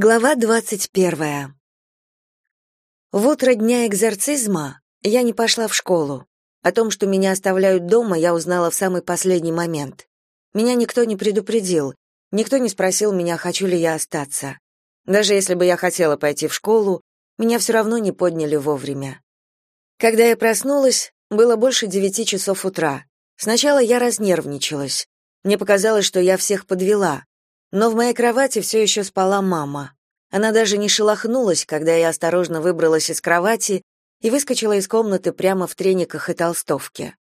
Глава двадцать первая. В утро дня экзорцизма я не пошла в школу. О том, что меня оставляют дома, я узнала в самый последний момент. Меня никто не предупредил, никто не спросил меня, хочу ли я остаться. Даже если бы я хотела пойти в школу, меня все равно не подняли вовремя. Когда я проснулась, было больше девяти часов утра. Сначала я разнервничалась. Мне показалось, что я всех подвела. Но в моей кровати все еще спала мама. Она даже не шелохнулась, когда я осторожно выбралась из кровати и выскочила из комнаты прямо в трениках и толстовке.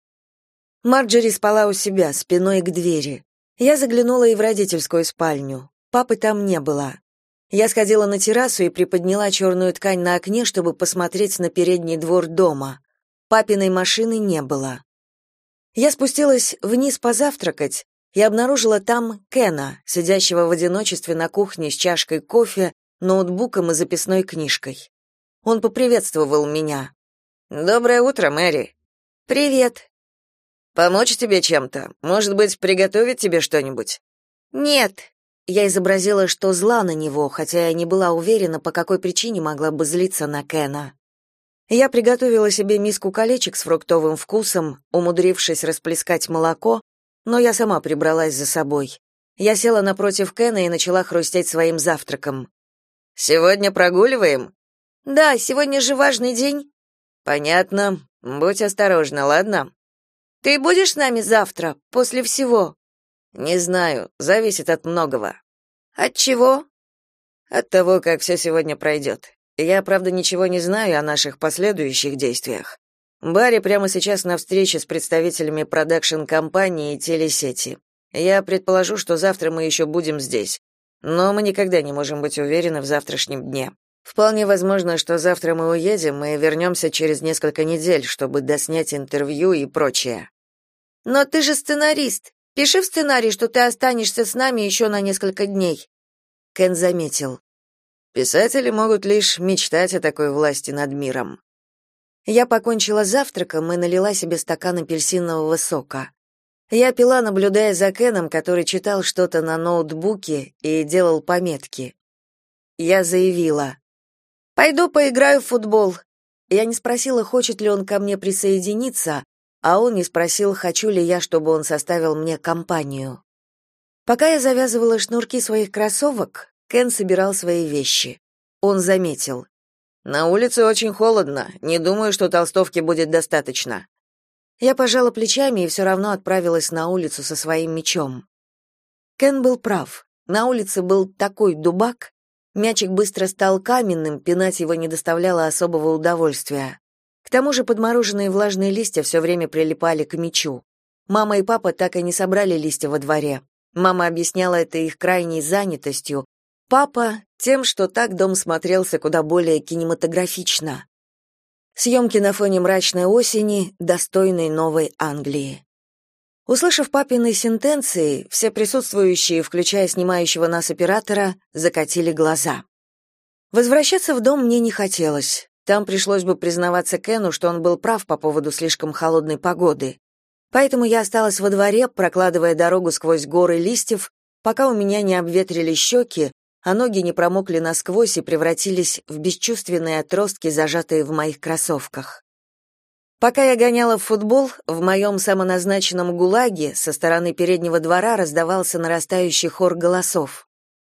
Марджери спала у себя, спиной к двери. Я заглянула и в родительскую спальню. Папы там не было. Я сходила на террасу и приподняла черную ткань на окне, чтобы посмотреть на передний двор дома. Папиной машины не было. Я спустилась вниз позавтракать, и обнаружила там Кена, сидящего в одиночестве на кухне с чашкой кофе, ноутбуком и записной книжкой. Он поприветствовал меня. «Доброе утро, Мэри». «Привет». «Помочь тебе чем-то? Может быть, приготовить тебе что-нибудь?» «Нет». Я изобразила, что зла на него, хотя я не была уверена, по какой причине могла бы злиться на Кена. Я приготовила себе миску колечек с фруктовым вкусом, умудрившись расплескать молоко, но я сама прибралась за собой. Я села напротив Кена и начала хрустеть своим завтраком. «Сегодня прогуливаем?» «Да, сегодня же важный день». «Понятно. Будь осторожна, ладно?» «Ты будешь с нами завтра, после всего?» «Не знаю, зависит от многого». «От чего?» «От того, как все сегодня пройдет. Я, правда, ничего не знаю о наших последующих действиях. Барри прямо сейчас на встрече с представителями продакшн-компании и телесети. Я предположу, что завтра мы еще будем здесь. Но мы никогда не можем быть уверены в завтрашнем дне. Вполне возможно, что завтра мы уедем и вернемся через несколько недель, чтобы доснять интервью и прочее. Но ты же сценарист. Пиши в сценарий, что ты останешься с нами еще на несколько дней. Кен заметил. Писатели могут лишь мечтать о такой власти над миром. Я покончила завтраком и налила себе стакан апельсинового сока. Я пила, наблюдая за Кеном, который читал что-то на ноутбуке и делал пометки. Я заявила: "Пойду поиграю в футбол". Я не спросила, хочет ли он ко мне присоединиться, а он не спросил, хочу ли я, чтобы он составил мне компанию. Пока я завязывала шнурки своих кроссовок, Кен собирал свои вещи. Он заметил: на улице очень холодно. Не думаю, что толстовки будет достаточно. Я пожала плечами и все равно отправилась на улицу со своим мечом. Кен был прав. На улице был такой дубак, мячик быстро стал каменным, пинать его не доставляло особого удовольствия. К тому же подмороженные влажные листья все время прилипали к мячу. Мама и папа так и не собрали листья во дворе. Мама объясняла это их крайней занятостью, Папа тем, что так дом смотрелся куда более кинематографично. Съемки на фоне мрачной осени, достойной новой Англии. Услышав папины сентенции, все присутствующие, включая снимающего нас оператора, закатили глаза. Возвращаться в дом мне не хотелось. Там пришлось бы признаваться Кену, что он был прав по поводу слишком холодной погоды. Поэтому я осталась во дворе, прокладывая дорогу сквозь горы листьев, пока у меня не обветрили щеки, а ноги не промокли насквозь и превратились в бесчувственные отростки, зажатые в моих кроссовках. Пока я гоняла в футбол, в моем самоназначенном гулаге со стороны переднего двора раздавался нарастающий хор голосов.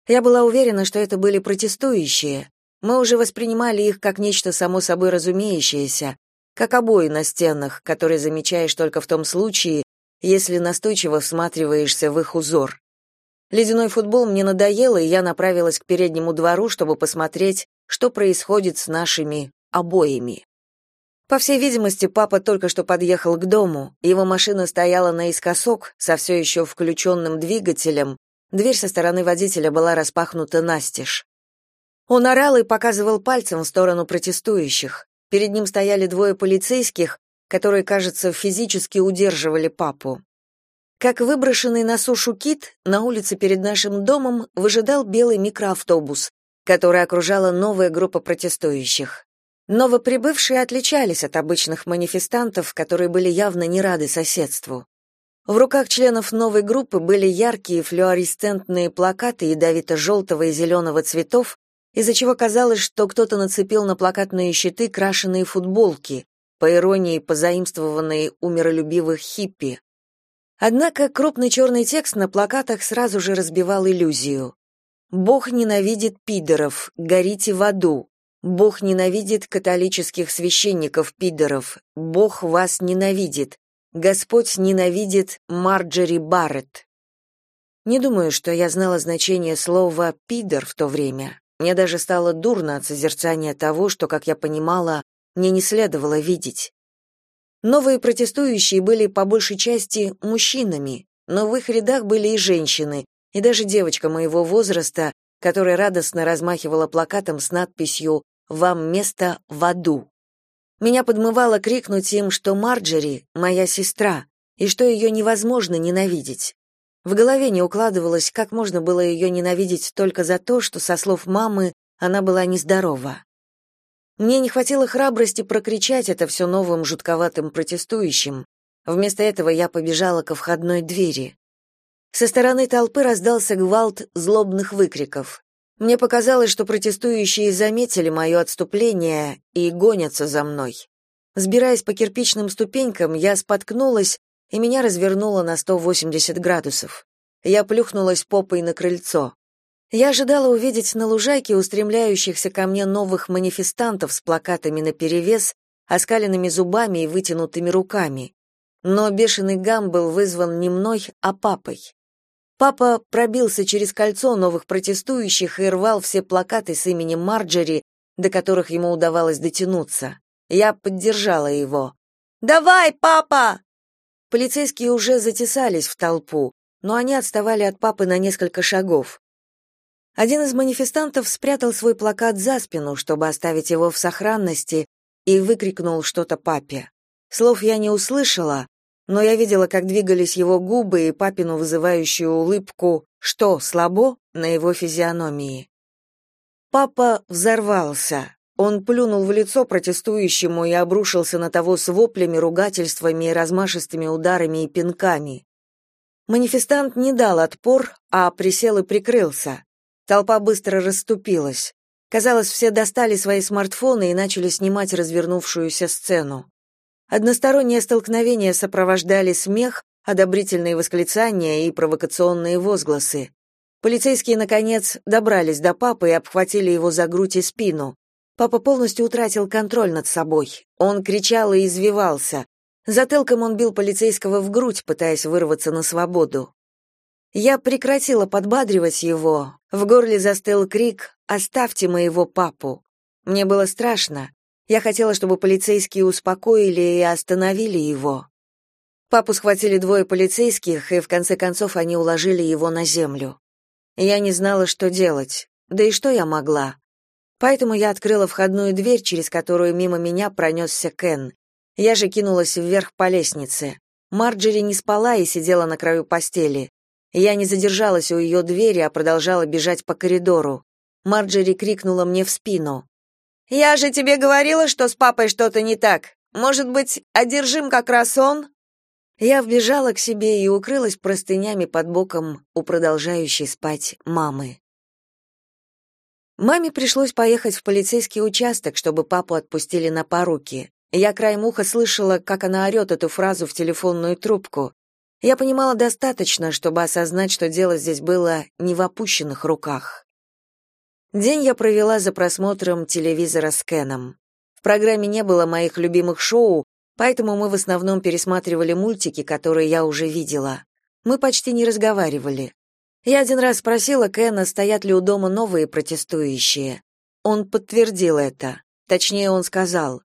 Я была уверена, что это были протестующие. Мы уже воспринимали их как нечто само собой разумеющееся, как обои на стенах, которые замечаешь только в том случае, если настойчиво всматриваешься в их узор. Ледяной футбол мне надоел, и я направилась к переднему двору, чтобы посмотреть, что происходит с нашими обоями. По всей видимости, папа только что подъехал к дому. Его машина стояла наискосок, со все еще включенным двигателем. Дверь со стороны водителя была распахнута настежь. Он орал и показывал пальцем в сторону протестующих. Перед ним стояли двое полицейских, которые, кажется, физически удерживали папу. Как выброшенный на сушу кит, на улице перед нашим домом выжидал белый микроавтобус, который окружала новая группа протестующих. Новоприбывшие отличались от обычных манифестантов, которые были явно не рады соседству. В руках членов новой группы были яркие флуоресцентные плакаты ядовито-желтого и зеленого цветов, из-за чего казалось, что кто-то нацепил на плакатные щиты крашеные футболки, по иронии позаимствованные у миролюбивых хиппи. Однако крупный черный текст на плакатах сразу же разбивал иллюзию. «Бог ненавидит пидоров, горите в аду. Бог ненавидит католических священников-пидоров. Бог вас ненавидит. Господь ненавидит Марджери Барретт». Не думаю, что я знала значение слова «пидор» в то время. Мне даже стало дурно от созерцания того, что, как я понимала, мне не следовало видеть. Новые протестующие были по большей части мужчинами, но в их рядах были и женщины, и даже девочка моего возраста, которая радостно размахивала плакатом с надписью «Вам место в аду». Меня подмывало крикнуть им, что Марджери — моя сестра, и что ее невозможно ненавидеть. В голове не укладывалось, как можно было ее ненавидеть только за то, что, со слов мамы, она была нездорова. Мне не хватило храбрости прокричать это все новым жутковатым протестующим. Вместо этого я побежала ко входной двери. Со стороны толпы раздался гвалт злобных выкриков. Мне показалось, что протестующие заметили мое отступление и гонятся за мной. Сбираясь по кирпичным ступенькам, я споткнулась и меня развернуло на 180 градусов. Я плюхнулась попой на крыльцо. Я ожидала увидеть на лужайке устремляющихся ко мне новых манифестантов с плакатами наперевес, оскаленными зубами и вытянутыми руками. Но бешеный гам был вызван не мной, а папой. Папа пробился через кольцо новых протестующих и рвал все плакаты с именем Марджери, до которых ему удавалось дотянуться. Я поддержала его. «Давай, папа!» Полицейские уже затесались в толпу, но они отставали от папы на несколько шагов. Один из манифестантов спрятал свой плакат за спину, чтобы оставить его в сохранности, и выкрикнул что-то папе. Слов я не услышала, но я видела, как двигались его губы и папину вызывающую улыбку «Что, слабо?» на его физиономии. Папа взорвался. Он плюнул в лицо протестующему и обрушился на того с воплями, ругательствами и размашистыми ударами и пинками. Манифестант не дал отпор, а присел и прикрылся. Толпа быстро расступилась. Казалось, все достали свои смартфоны и начали снимать развернувшуюся сцену. Одностороннее столкновение сопровождали смех, одобрительные восклицания и провокационные возгласы. Полицейские, наконец, добрались до папы и обхватили его за грудь и спину. Папа полностью утратил контроль над собой. Он кричал и извивался. Затылком он бил полицейского в грудь, пытаясь вырваться на свободу. Я прекратила подбадривать его. В горле застыл крик «Оставьте моего папу!». Мне было страшно. Я хотела, чтобы полицейские успокоили и остановили его. Папу схватили двое полицейских, и в конце концов они уложили его на землю. Я не знала, что делать. Да и что я могла? Поэтому я открыла входную дверь, через которую мимо меня пронесся Кен. Я же кинулась вверх по лестнице. Марджери не спала и сидела на краю постели. Я не задержалась у ее двери, а продолжала бежать по коридору. Марджери крикнула мне в спину. «Я же тебе говорила, что с папой что-то не так. Может быть, одержим как раз он?» Я вбежала к себе и укрылась простынями под боком у продолжающей спать мамы. Маме пришлось поехать в полицейский участок, чтобы папу отпустили на поруки. Я краем уха слышала, как она орет эту фразу в телефонную трубку. Я понимала достаточно, чтобы осознать, что дело здесь было не в опущенных руках. День я провела за просмотром телевизора с Кеном. В программе не было моих любимых шоу, поэтому мы в основном пересматривали мультики, которые я уже видела. Мы почти не разговаривали. Я один раз спросила Кена, стоят ли у дома новые протестующие. Он подтвердил это. Точнее, он сказал,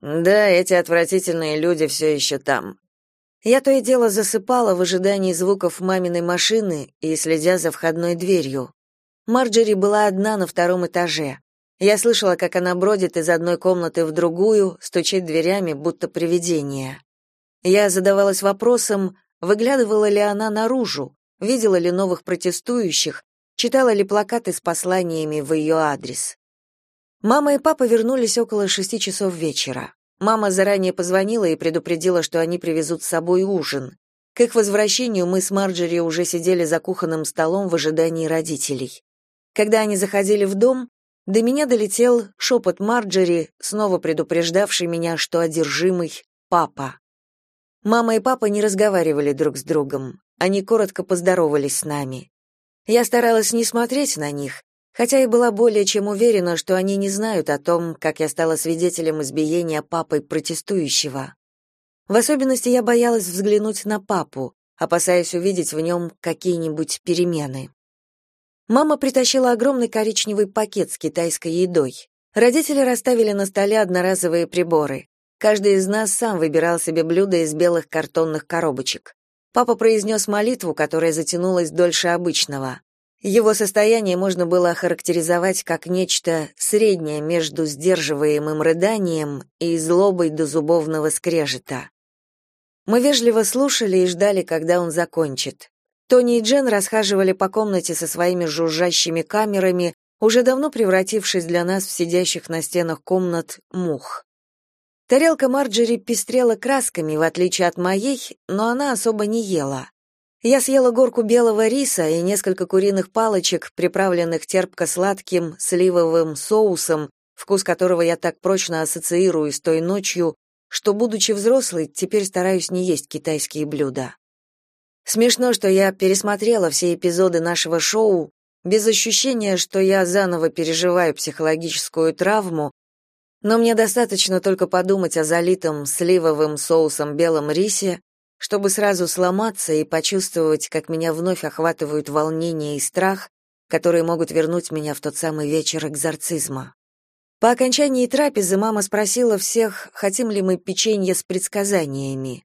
«Да, эти отвратительные люди все еще там». Я то и дело засыпала в ожидании звуков маминой машины и следя за входной дверью. Марджери была одна на втором этаже. Я слышала, как она бродит из одной комнаты в другую, стучит дверями, будто привидение. Я задавалась вопросом, выглядывала ли она наружу, видела ли новых протестующих, читала ли плакаты с посланиями в ее адрес. Мама и папа вернулись около шести часов вечера. Мама заранее позвонила и предупредила, что они привезут с собой ужин. К их возвращению мы с Марджери уже сидели за кухонным столом в ожидании родителей. Когда они заходили в дом, До меня долетел шепот Марджери, снова предупреждавший меня, что одержимый папа. Мама и папа не разговаривали друг с другом. Они коротко поздоровались с нами. Я старалась не смотреть на них, хотя и была более чем уверена, что они не знают о том, как я стала свидетелем избиения папой протестующего. В особенности я боялась взглянуть на папу, опасаясь увидеть в нем какие-нибудь перемены. Мама притащила огромный коричневый пакет с китайской едой. Родители расставили на столе одноразовые приборы. Каждый из нас сам выбирал себе блюдо из белых картонных коробочек. Папа произнес молитву, которая затянулась дольше обычного. Его состояние можно было охарактеризовать как нечто среднее между сдерживаемым рыданием и злобой до зубовного скрежета. Мы вежливо слушали и ждали, когда он закончит. Тони и Джен расхаживали по комнате со своими жужжащими камерами, уже давно превратившись для нас в сидящих на стенах комнат мух. Тарелка Марджери пестрела красками, в отличие от моей, но она особо не ела. Я съела горку белого риса и несколько куриных палочек, приправленных терпко-сладким сливовым соусом, вкус которого я так прочно ассоциирую с той ночью, что, будучи взрослой, теперь стараюсь не есть китайские блюда. Смешно, что я пересмотрела все эпизоды нашего шоу без ощущения, что я заново переживаю психологическую травму, но мне достаточно только подумать о залитом сливовым соусом белом рисе, чтобы сразу сломаться и почувствовать, как меня вновь охватывают волнение и страх, которые могут вернуть меня в тот самый вечер экзорцизма. По окончании трапезы мама спросила всех, хотим ли мы печенье с предсказаниями.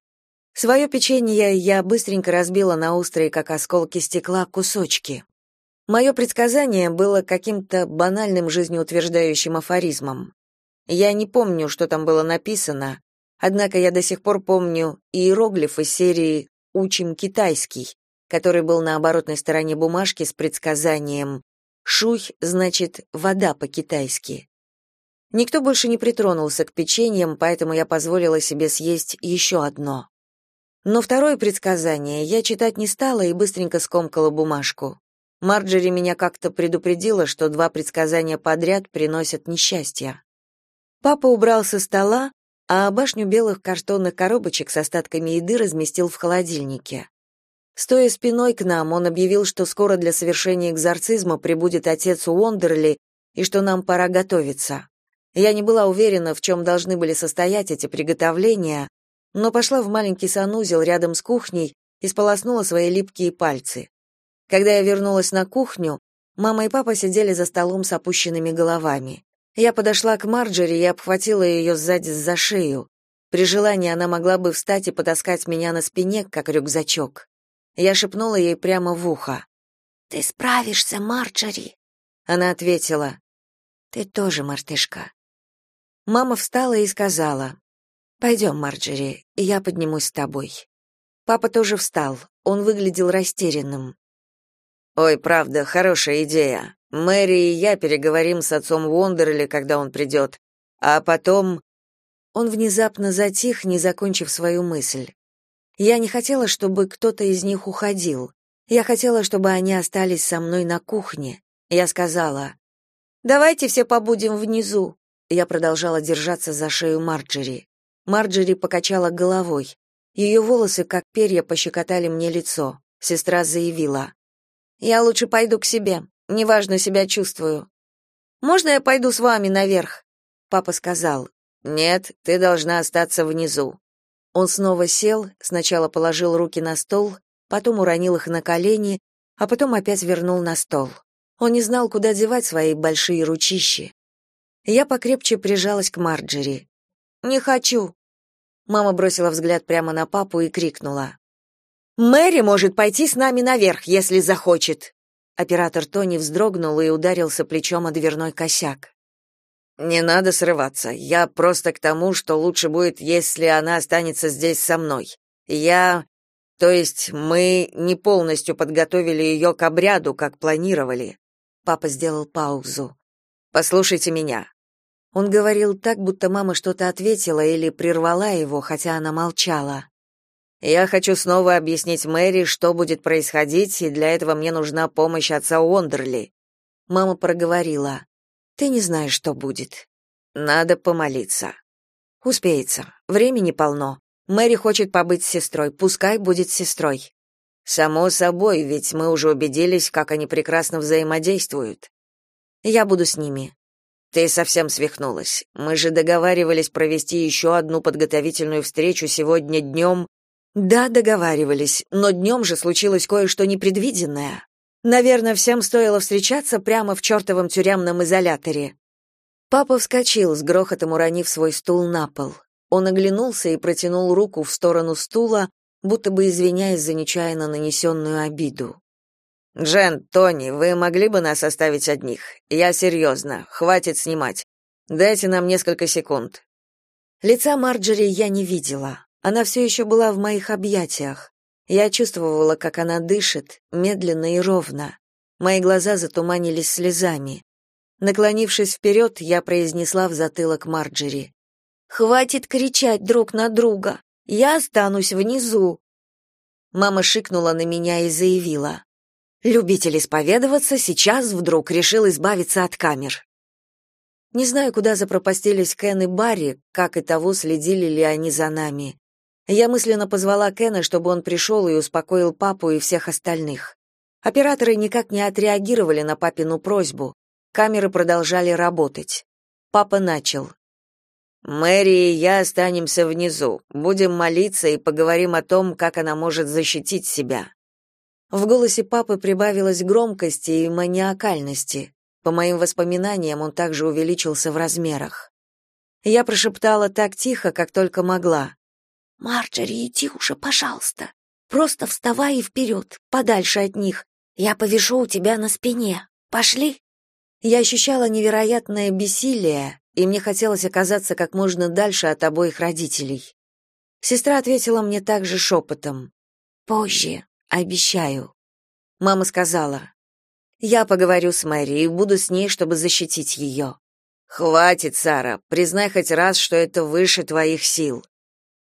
Свое печенье я быстренько разбила на острые, как осколки стекла, кусочки. Мое предсказание было каким-то банальным жизнеутверждающим афоризмом. Я не помню, что там было написано, однако я до сих пор помню иероглиф из серии «Учим китайский», который был на оборотной стороне бумажки с предсказанием «Шуй» значит «вода» по-китайски. Никто больше не притронулся к печеньям, поэтому я позволила себе съесть еще одно. Но второе предсказание я читать не стала и быстренько скомкала бумажку. Марджери меня как-то предупредила, что два предсказания подряд приносят несчастье. Папа убрал со стола, а башню белых картонных коробочек с остатками еды разместил в холодильнике. Стоя спиной к нам, он объявил, что скоро для совершения экзорцизма прибудет отец Уондерли и что нам пора готовиться. Я не была уверена, в чем должны были состоять эти приготовления, но пошла в маленький санузел рядом с кухней и сполоснула свои липкие пальцы. Когда я вернулась на кухню, мама и папа сидели за столом с опущенными головами. Я подошла к Марджери и обхватила ее сзади за шею. При желании она могла бы встать и потаскать меня на спине, как рюкзачок. Я шепнула ей прямо в ухо. «Ты справишься, Марджери!» Она ответила. «Ты тоже, мартышка». Мама встала и сказала. «Пойдем, Марджери, я поднимусь с тобой». Папа тоже встал, он выглядел растерянным. «Ой, правда, хорошая идея. Мэри и я переговорим с отцом Уондерли, когда он придет. А потом...» Он внезапно затих, не закончив свою мысль. Я не хотела, чтобы кто-то из них уходил. Я хотела, чтобы они остались со мной на кухне. Я сказала, «Давайте все побудем внизу». Я продолжала держаться за шею Марджери. Марджери покачала головой. Ее волосы, как перья, пощекотали мне лицо. Сестра заявила. «Я лучше пойду к себе. Неважно себя чувствую». «Можно я пойду с вами наверх?» Папа сказал. «Нет, ты должна остаться внизу». Он снова сел, сначала положил руки на стол, потом уронил их на колени, а потом опять вернул на стол. Он не знал, куда девать свои большие ручищи. Я покрепче прижалась к Марджери. «Не хочу», Мама бросила взгляд прямо на папу и крикнула. «Мэри может пойти с нами наверх, если захочет!» Оператор Тони вздрогнул и ударился плечом о дверной косяк. «Не надо срываться. Я просто к тому, что лучше будет, если она останется здесь со мной. Я... То есть мы не полностью подготовили ее к обряду, как планировали». Папа сделал паузу. «Послушайте меня. Он говорил так, будто мама что-то ответила или прервала его, хотя она молчала. Я хочу снова объяснить Мэри, что будет происходить, и для этого мне нужна помощь отца Уондерли. Мама проговорила: Ты не знаешь, что будет. Надо помолиться. Успеется. Времени полно. Мэри хочет побыть с сестрой, пускай будет сестрой. Само собой, ведь мы уже убедились, как они прекрасно взаимодействуют. Я буду с ними. Ты совсем свихнулась. Мы же договаривались провести еще одну подготовительную встречу сегодня днем. Да, договаривались, но днем же случилось кое-что непредвиденное. Наверное, всем стоило встречаться прямо в чертовом тюремном изоляторе. Папа вскочил, с грохотом уронив свой стул на пол. Он оглянулся и протянул руку в сторону стула, будто бы извиняясь за нечаянно нанесенную обиду. «Джен, Тони, вы могли бы нас оставить одних? Я серьезно, хватит снимать. Дайте нам несколько секунд». Лица Марджери я не видела. Она все еще была в моих объятиях. Я чувствовала, как она дышит, медленно и ровно. Мои глаза затуманились слезами. Наклонившись вперед, я произнесла в затылок Марджери. «Хватит кричать друг на друга. Я останусь внизу». Мама шикнула на меня и заявила. Любитель исповедоваться сейчас вдруг решил избавиться от камер. Не знаю, куда запропастились Кен и Барри, как и того, следили ли они за нами. Я мысленно позвала Кена, чтобы он пришел и успокоил папу и всех остальных. Операторы никак не отреагировали на папину просьбу. Камеры продолжали работать. Папа начал. «Мэри и я останемся внизу. Будем молиться и поговорим о том, как она может защитить себя. В голосе папы прибавилось громкости и маниакальности. По моим воспоминаниям, он также увеличился в размерах. Я прошептала так тихо, как только могла. «Марджери, иди уже, пожалуйста. Просто вставай и вперед, подальше от них. Я повешу у тебя на спине. Пошли?» Я ощущала невероятное бессилие, и мне хотелось оказаться как можно дальше от обоих родителей. Сестра ответила мне также шепотом. «Позже, Обещаю. Мама сказала. Я поговорю с Мэри и буду с ней, чтобы защитить ее». Хватит, Сара, признай хоть раз, что это выше твоих сил.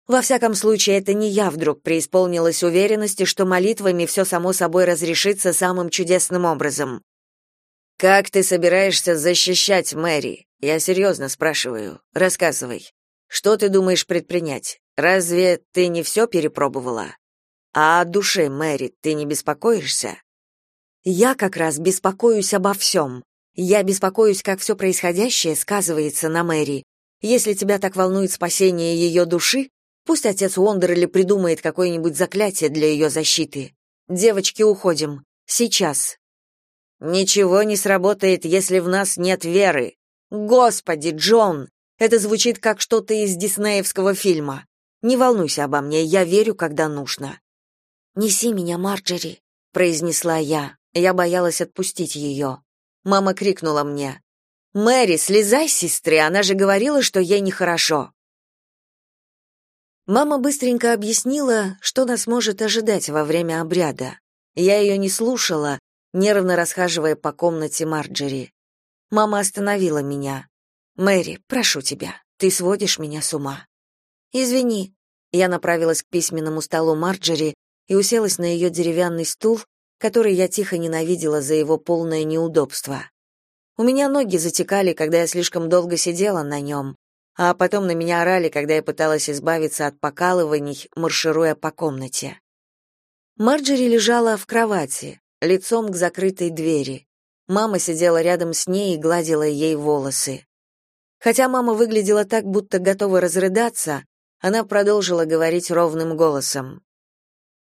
Во всяком случае, это не я вдруг преисполнилась уверенности, что молитвами все само собой разрешится самым чудесным образом. Как ты собираешься защищать Мэри? Я серьезно спрашиваю. Рассказывай. Что ты думаешь предпринять? Разве ты не все перепробовала? А о душе Мэри ты не беспокоишься? Я как раз беспокоюсь обо всем. Я беспокоюсь, как все происходящее сказывается на Мэри. Если тебя так волнует спасение ее души, пусть отец Уондерли придумает какое-нибудь заклятие для ее защиты. Девочки, уходим. Сейчас. Ничего не сработает, если в нас нет веры. Господи, Джон, это звучит как что-то из диснеевского фильма. Не волнуйся обо мне, я верю, когда нужно. «Неси меня, Марджери», — произнесла я. Я боялась отпустить ее. Мама крикнула мне. «Мэри, слезай с сестры, она же говорила, что ей нехорошо». Мама быстренько объяснила, что нас может ожидать во время обряда. Я ее не слушала, нервно расхаживая по комнате Марджери. Мама остановила меня. «Мэри, прошу тебя, ты сводишь меня с ума». «Извини». Я направилась к письменному столу Марджери, и уселась на ее деревянный стул, который я тихо ненавидела за его полное неудобство. У меня ноги затекали, когда я слишком долго сидела на нем, а потом на меня орали, когда я пыталась избавиться от покалываний, маршируя по комнате. Марджери лежала в кровати, лицом к закрытой двери. Мама сидела рядом с ней и гладила ей волосы. Хотя мама выглядела так, будто готова разрыдаться, она продолжила говорить ровным голосом.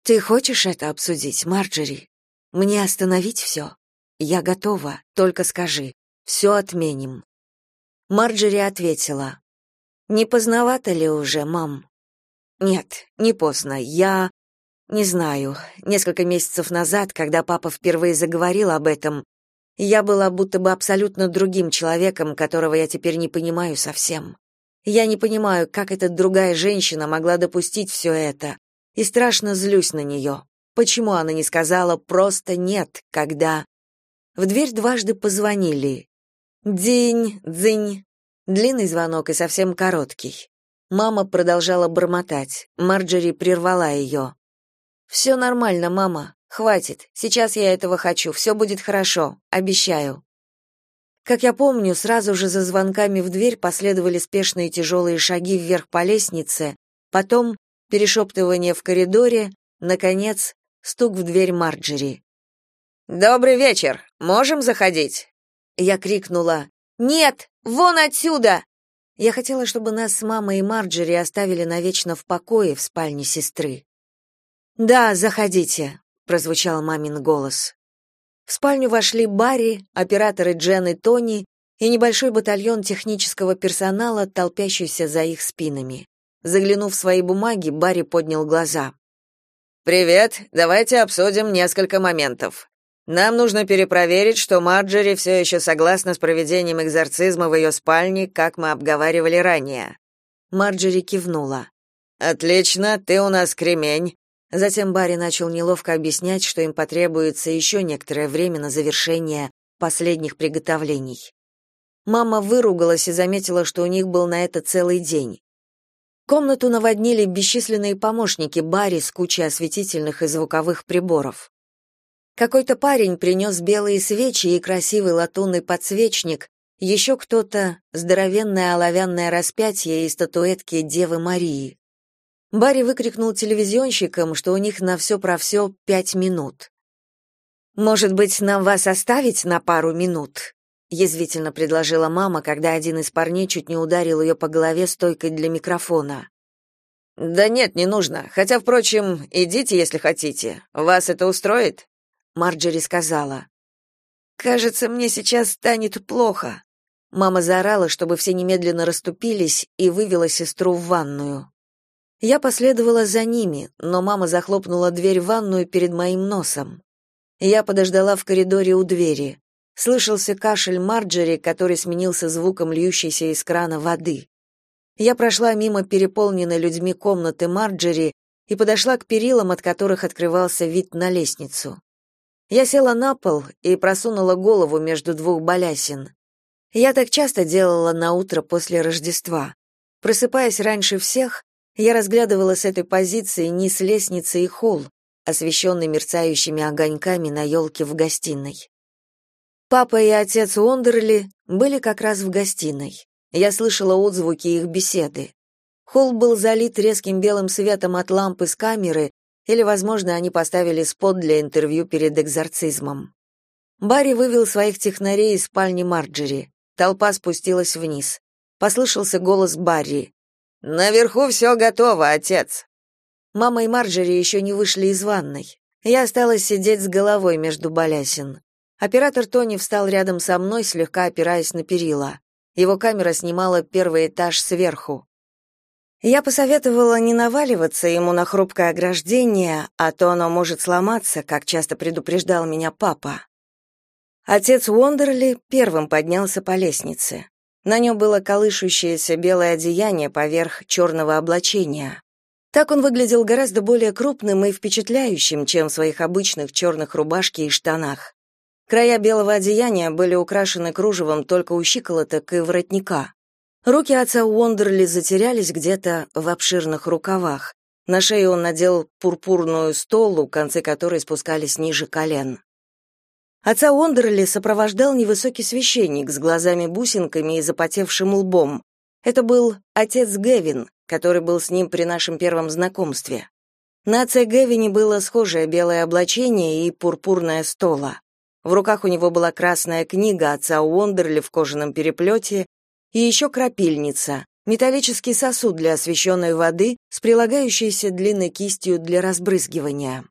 Ты хочешь это обсудить, Марджери? Мне остановить все? Я готова, только скажи. Все отменим. Марджери ответила. Не поздновато ли уже, мам? Нет, не поздно. Я не знаю. Несколько месяцев назад, когда папа впервые заговорил об этом, я была будто бы абсолютно другим человеком, которого я теперь не понимаю совсем. Я не понимаю, как эта другая женщина могла допустить все это, и страшно злюсь на нее. Почему она не сказала просто «нет», когда... В дверь дважды позвонили. День, дзынь. Длинный звонок и совсем короткий. Мама продолжала бормотать. Марджери прервала ее. «Все нормально, мама. Хватит. Сейчас я этого хочу. Все будет хорошо. Обещаю». Как я помню, сразу же за звонками в дверь последовали спешные тяжелые шаги вверх по лестнице, потом перешептывание в коридоре, наконец, стук в дверь Марджери. «Добрый вечер! Можем заходить?» Я крикнула «Нет! Вон отсюда!» Я хотела, чтобы нас с мамой и Марджери оставили навечно в покое в спальне сестры. «Да, заходите», — прозвучал мамин голос. В спальню вошли Барри, операторы Джен и Тони и небольшой батальон технического персонала, толпящийся за их спинами. Заглянув в свои бумаги, Барри поднял глаза. «Привет, давайте обсудим несколько моментов. Нам нужно перепроверить, что Марджери все еще согласна с проведением экзорцизма в ее спальне, как мы обговаривали ранее. Марджери кивнула. Отлично, ты у нас кремень. Затем Барри начал неловко объяснять, что им потребуется еще некоторое время на завершение последних приготовлений. Мама выругалась и заметила, что у них был на это целый день. Комнату наводнили бесчисленные помощники Барри с кучей осветительных и звуковых приборов. Какой-то парень принес белые свечи и красивый латунный подсвечник, еще кто-то — здоровенное оловянное распятие и статуэтки Девы Марии. Барри выкрикнул телевизионщикам, что у них на все про все пять минут. «Может быть, нам вас оставить на пару минут?» — язвительно предложила мама, когда один из парней чуть не ударил ее по голове стойкой для микрофона. «Да нет, не нужно. Хотя, впрочем, идите, если хотите. Вас это устроит?» Марджери сказала. «Кажется, мне сейчас станет плохо». Мама заорала, чтобы все немедленно расступились, и вывела сестру в ванную. Я последовала за ними, но мама захлопнула дверь в ванную перед моим носом. Я подождала в коридоре у двери. Слышался кашель Марджери, который сменился звуком льющейся из крана воды. Я прошла мимо переполненной людьми комнаты Марджери и подошла к перилам, от которых открывался вид на лестницу. Я села на пол и просунула голову между двух балясин. Я так часто делала на утро после Рождества. Просыпаясь раньше всех, я разглядывала с этой позиции низ лестницы и холл, освещенный мерцающими огоньками на елке в гостиной. Папа и отец Уондерли были как раз в гостиной. Я слышала отзвуки их беседы. Холл был залит резким белым светом от лампы с камеры, или, возможно, они поставили спот для интервью перед экзорцизмом. Барри вывел своих технарей из спальни Марджери. Толпа спустилась вниз. Послышался голос Барри. «Наверху все готово, отец!» Мама и Марджери еще не вышли из ванной. Я осталась сидеть с головой между балясин. Оператор Тони встал рядом со мной, слегка опираясь на перила. Его камера снимала первый этаж сверху. Я посоветовала не наваливаться ему на хрупкое ограждение, а то оно может сломаться, как часто предупреждал меня папа. Отец Уондерли первым поднялся по лестнице. На нем было колышущееся белое одеяние поверх черного облачения. Так он выглядел гораздо более крупным и впечатляющим, чем в своих обычных черных рубашке и штанах. Края белого одеяния были украшены кружевом только у щиколоток и воротника. Руки отца Уондерли затерялись где-то в обширных рукавах. На шею он надел пурпурную столу, концы которой спускались ниже колен. Отца Уондерли сопровождал невысокий священник с глазами-бусинками и запотевшим лбом. Это был отец Гевин, который был с ним при нашем первом знакомстве. На отце Гевине было схожее белое облачение и пурпурная стола. В руках у него была красная книга отца Уондерли в кожаном переплете и еще крапильница, металлический сосуд для освещенной воды с прилагающейся длинной кистью для разбрызгивания.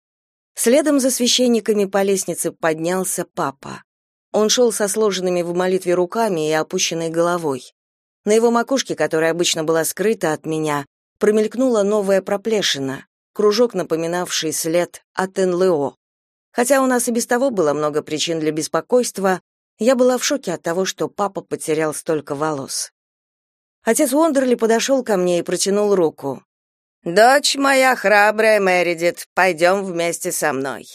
Следом за священниками по лестнице поднялся папа. Он шел со сложенными в молитве руками и опущенной головой. На его макушке, которая обычно была скрыта от меня, промелькнула новая проплешина, кружок, напоминавший след от НЛО. Хотя у нас и без того было много причин для беспокойства, я была в шоке от того, что папа потерял столько волос. Отец Уондерли подошел ко мне и протянул руку. «Дочь моя храбрая, Мэридит, пойдем вместе со мной».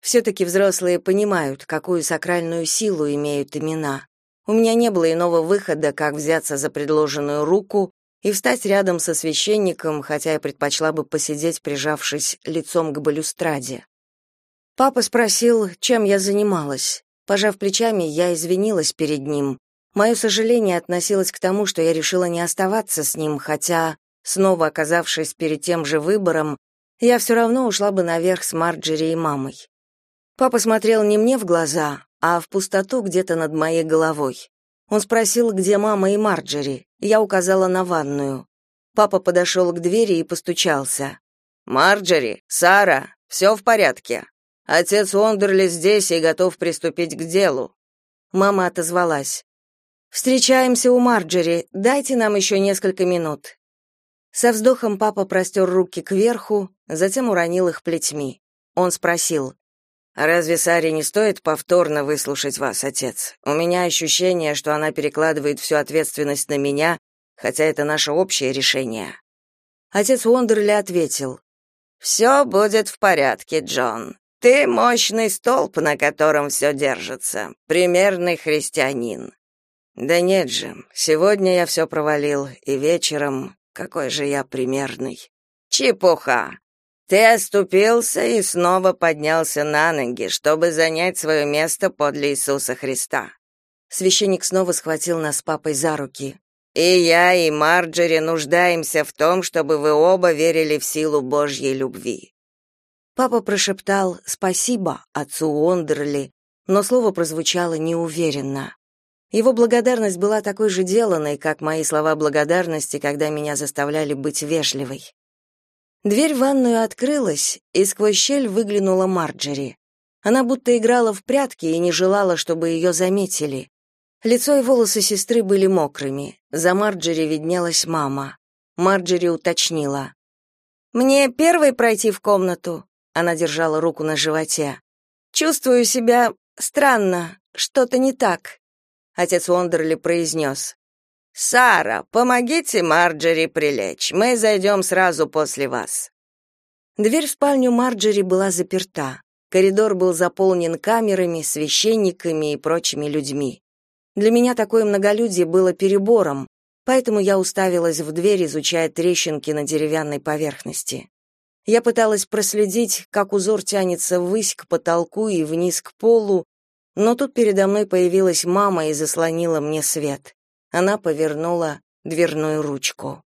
Все-таки взрослые понимают, какую сакральную силу имеют имена. У меня не было иного выхода, как взяться за предложенную руку и встать рядом со священником, хотя я предпочла бы посидеть, прижавшись лицом к балюстраде. Папа спросил, чем я занималась. Пожав плечами, я извинилась перед ним. Мое сожаление относилось к тому, что я решила не оставаться с ним, хотя, снова оказавшись перед тем же выбором, я все равно ушла бы наверх с Марджери и мамой. Папа смотрел не мне в глаза, а в пустоту где-то над моей головой. Он спросил, где мама и Марджери. Я указала на ванную. Папа подошел к двери и постучался. «Марджери, Сара, все в порядке?» Отец Уондерли здесь и готов приступить к делу. Мама отозвалась. Встречаемся у Марджери. Дайте нам еще несколько минут. Со вздохом папа простер руки кверху, затем уронил их плетьми. Он спросил: «Разве Саре не стоит повторно выслушать вас, отец? У меня ощущение, что она перекладывает всю ответственность на меня, хотя это наше общее решение». Отец Уондерли ответил, «Все будет в порядке, Джон. Ты мощный столб, на котором все держится, примерный христианин. Да нет же, сегодня я все провалил, и вечером какой же я примерный. Чепуха. Ты оступился и снова поднялся на ноги, чтобы занять свое место подле Иисуса Христа. Священник снова схватил нас папой за руки. И я, и Марджери нуждаемся в том, чтобы вы оба верили в силу Божьей любви. Папа прошептал «спасибо» отцу Уондерли, но слово прозвучало неуверенно. Его благодарность была такой же деланной, как мои слова благодарности, когда меня заставляли быть вежливой. Дверь в ванную открылась, и сквозь щель выглянула Марджери. Она будто играла в прятки и не желала, чтобы ее заметили. Лицо и волосы сестры были мокрыми. За Марджери виднелась мама. Марджери уточнила. «Мне первой пройти в комнату?» Она держала руку на животе. Чувствую себя странно, что-то не так. Отец Уондерли произнес. Сара, помогите Марджери прилечь. Мы зайдем сразу после вас. Дверь в спальню Марджери была заперта. Коридор был заполнен камерами, священниками и прочими людьми. Для меня такое многолюдие было перебором, поэтому я уставилась в дверь, изучая трещинки на деревянной поверхности. Я пыталась проследить, как узор тянется ввысь к потолку и вниз к полу, но тут передо мной появилась мама и заслонила мне свет. Она повернула дверную ручку.